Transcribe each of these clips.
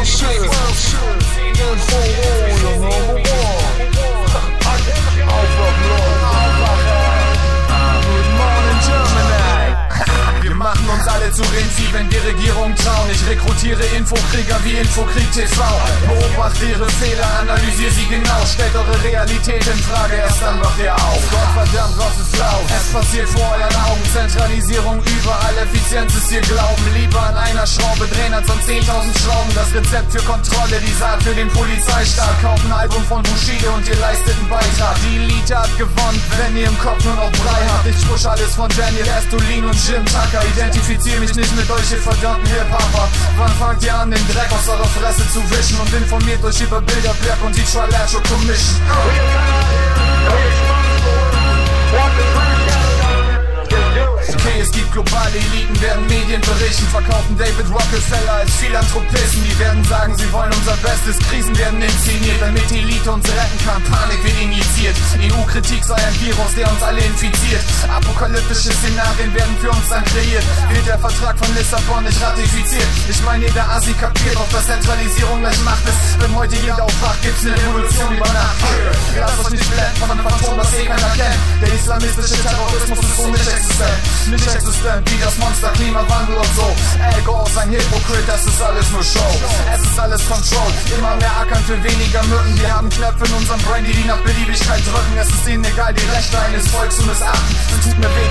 world shit. Info Warrior number one. Alpha Blood, Alpha Good morning, Germany. Wir machen uns alle zu Renzi, wenn die Regierung trauen. Ich rekrutiere Infokrieger wie Infokrieg TV. Beobachte ihre Fehler, analysiere sie genau. Stellt eure Realität in Frage, erst dann wacht ihr auf. Gott verdammt, was ist laut? Es passiert vor euren Augen. Zentralisierung überall, Effizienz ist ihr Glauben. Lieber an einer Schraube drehen als an 10.000 Schrauben. Das Rezept für Kontrolle, die Saat für den Polizeistaat. Kauft ein Album von Bushido und ihr leistet einen Beitrag. Die Elite hat gewonnen, wenn ihr im Kopf nur noch Brei habt. Ich push alles von Daniel Estolin und Jim Tucker. Identifiziere mich nicht mit euch, ihr verdammten Hip-Hopper. Wann fangt ihr an, den Dreck aus eurer Fresse zu wischen und informiert euch über Bilderberg und die Trilateral Commission? Globale Eliten, werden Medien berichten, verkaufen David Rockefeller als Philanthropisten. Die werden sagen, sie wollen unser Bestes, Krisen werden inszeniert, damit die Elite uns retten kann. Panik wird injiziert, EU-Kritik sei ein Virus, der uns alle infiziert. Apokalyptische Szenarien werden für uns dann kreiert. Wird der Vertrag von Lissabon nicht ratifiziert? Ich meine, jeder Asi kapiert, auch dass Zentralisierung gleich Macht ist. Wenn heute jeder aufwacht, gibt's eine Revolution über Nacht. Lasst euch nicht blenden von einem Phantom, das eh keiner kennt. Der islamistische Terrorismus Nicht existent wie das Monster Klimawandel und so. Ego ist ein Hypokrit, das ist alles nur Show. Es ist alles Control. Immer mehr ackern für weniger Mücken. Wir haben Knöpfe in unserem Brain, die die nach Beliebigkeit drücken. Es ist ihnen egal, die Rechte eines Volks zu missachten. Es tut mir weh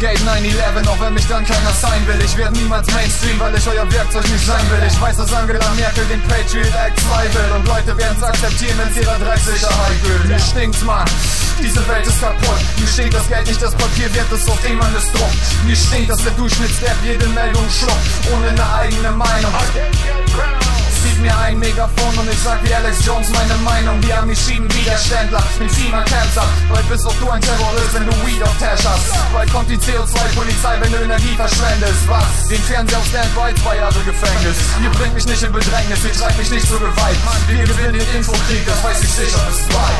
Investigate 9-11, auch wenn mich dann keiner sein will. Ich werde niemals Mainstream, weil ich euer Werkzeug nicht sein will. Ich weiß, dass Angela Merkel den Patriot Act 2 will. Und Leute werden's akzeptieren, wenn's ihrer Drecksicherheit will. Mir stinkt's, Mann. Diese Welt ist kaputt. Mir stinkt das Geld nicht das Papier wert ist, auf dem man es druckt. Mir stinkt, dass der Durchschnittsdepp jede Meldung schluckt, ohne eine eigene Meinung. Gib mir ein Megafon und ich sag wie Alex Jones meine Meinung. Die Amis schieben Widerständler mit Camps ab. Bald bist auch du ein Terrorist, wenn du Weed auf Tash hast. Kommt die CO2-Polizei, wenn du Energie verschwendest. Was? Den Fernseher auf Standby, zwei Jahre Gefängnis. Ihr bringt mich nicht in Bedrängnis, ihr treibt mich nicht zur Gewalt. Wir gewinnen den Infokrieg. Das weiß ich sicher bis zwei.